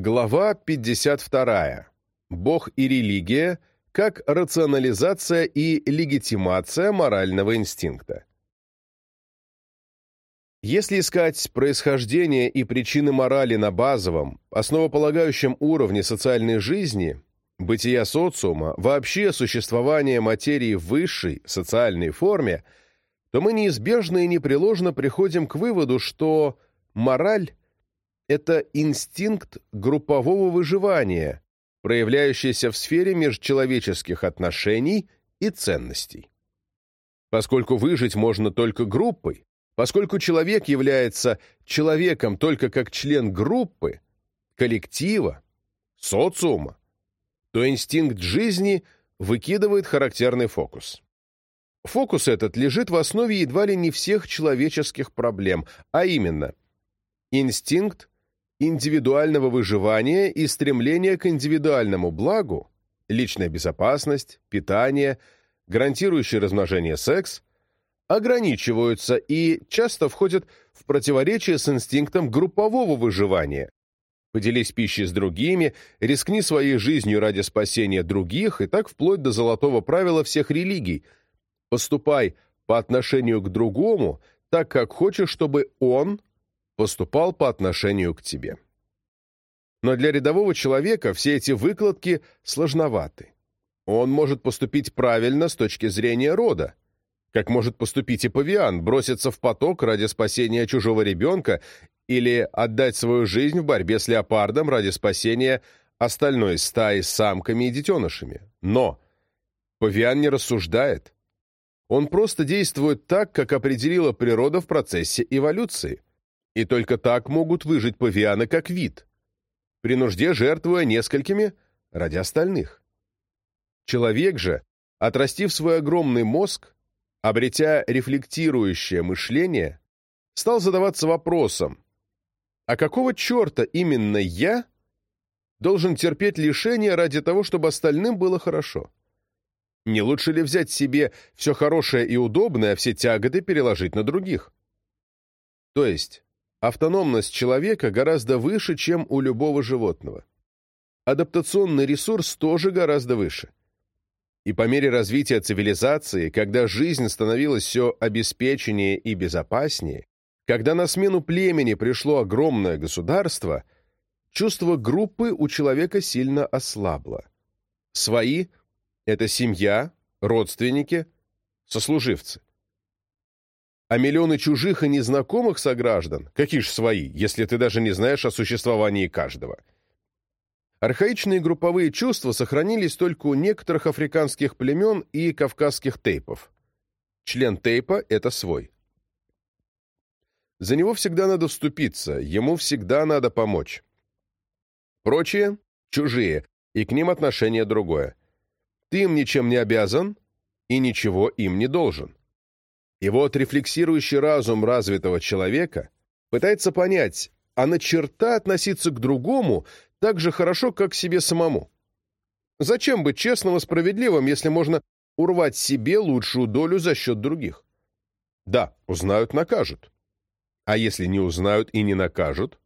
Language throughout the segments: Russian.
Глава 52. Бог и религия как рационализация и легитимация морального инстинкта. Если искать происхождение и причины морали на базовом, основополагающем уровне социальной жизни, бытия социума, вообще существование материи в высшей социальной форме, то мы неизбежно и непреложно приходим к выводу, что мораль – это инстинкт группового выживания, проявляющийся в сфере межчеловеческих отношений и ценностей. Поскольку выжить можно только группой, поскольку человек является человеком только как член группы, коллектива, социума, то инстинкт жизни выкидывает характерный фокус. Фокус этот лежит в основе едва ли не всех человеческих проблем, а именно инстинкт индивидуального выживания и стремление к индивидуальному благу, личная безопасность, питание, гарантирующий размножение секс, ограничиваются и часто входят в противоречие с инстинктом группового выживания. Поделись пищей с другими, рискни своей жизнью ради спасения других, и так вплоть до золотого правила всех религий. Поступай по отношению к другому так, как хочешь, чтобы он поступал по отношению к тебе. Но для рядового человека все эти выкладки сложноваты. Он может поступить правильно с точки зрения рода, как может поступить и павиан, броситься в поток ради спасения чужого ребенка или отдать свою жизнь в борьбе с леопардом ради спасения остальной стаи с самками и детенышами. Но павиан не рассуждает. Он просто действует так, как определила природа в процессе эволюции. И только так могут выжить павианы как вид, при нужде жертвуя несколькими ради остальных. Человек же, отрастив свой огромный мозг, обретя рефлектирующее мышление, стал задаваться вопросом, а какого черта именно я должен терпеть лишения ради того, чтобы остальным было хорошо? Не лучше ли взять себе все хорошее и удобное, а все тяготы переложить на других? То есть, Автономность человека гораздо выше, чем у любого животного. Адаптационный ресурс тоже гораздо выше. И по мере развития цивилизации, когда жизнь становилась все обеспеченнее и безопаснее, когда на смену племени пришло огромное государство, чувство группы у человека сильно ослабло. Свои — это семья, родственники, сослуживцы. А миллионы чужих и незнакомых сограждан, какие ж свои, если ты даже не знаешь о существовании каждого? Архаичные групповые чувства сохранились только у некоторых африканских племен и кавказских тейпов. Член тейпа — это свой. За него всегда надо вступиться, ему всегда надо помочь. Прочие — чужие, и к ним отношение другое. Ты им ничем не обязан и ничего им не должен. И вот рефлексирующий разум развитого человека пытается понять, а на черта относиться к другому так же хорошо, как к себе самому. Зачем быть честным и справедливым, если можно урвать себе лучшую долю за счет других? Да, узнают, накажут. А если не узнают и не накажут?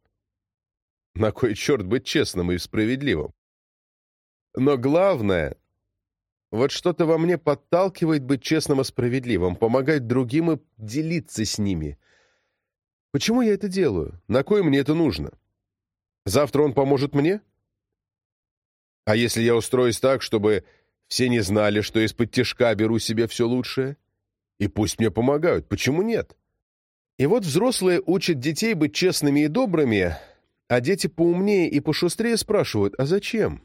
На кой черт быть честным и справедливым? Но главное, вот что-то во мне подталкивает быть честным и справедливым, помогать другим и делиться с ними. Почему я это делаю? На кой мне это нужно? Завтра он поможет мне? А если я устроюсь так, чтобы все не знали, что из-под тяжка беру себе все лучшее? И пусть мне помогают. Почему нет? И вот взрослые учат детей быть честными и добрыми, а дети поумнее и пошустрее спрашивают, а зачем?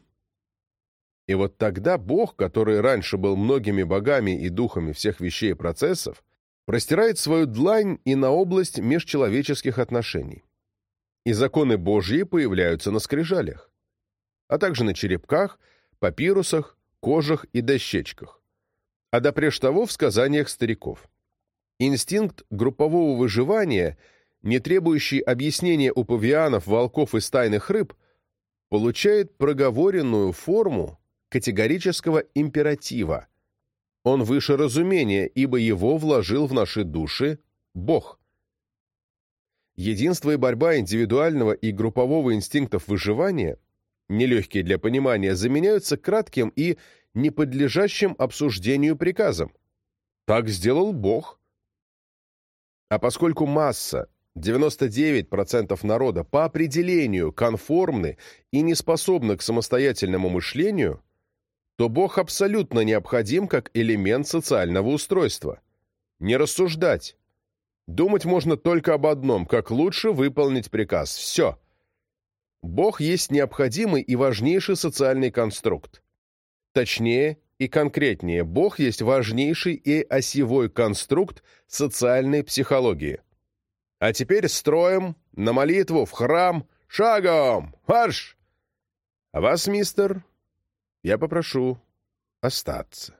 И вот тогда Бог, который раньше был многими богами и духами всех вещей и процессов, простирает свою длань и на область межчеловеческих отношений. И законы Божьи появляются на скрижалях, а также на черепках, папирусах, кожах и дощечках, а допреж того в сказаниях стариков. Инстинкт группового выживания, не требующий объяснения у павианов, волков и стайных рыб, получает проговоренную форму категорического императива. Он выше разумения, ибо его вложил в наши души Бог. Единство и борьба индивидуального и группового инстинктов выживания нелегкие для понимания, заменяются кратким и неподлежащим обсуждению приказом. Так сделал Бог. А поскольку масса, 99% народа, по определению конформны и не способны к самостоятельному мышлению, то Бог абсолютно необходим как элемент социального устройства. Не рассуждать. Думать можно только об одном, как лучше выполнить приказ. Все. Бог есть необходимый и важнейший социальный конструкт. Точнее и конкретнее, Бог есть важнейший и осевой конструкт социальной психологии. А теперь строим на молитву в храм шагом! Марш! А вас, мистер, я попрошу остаться.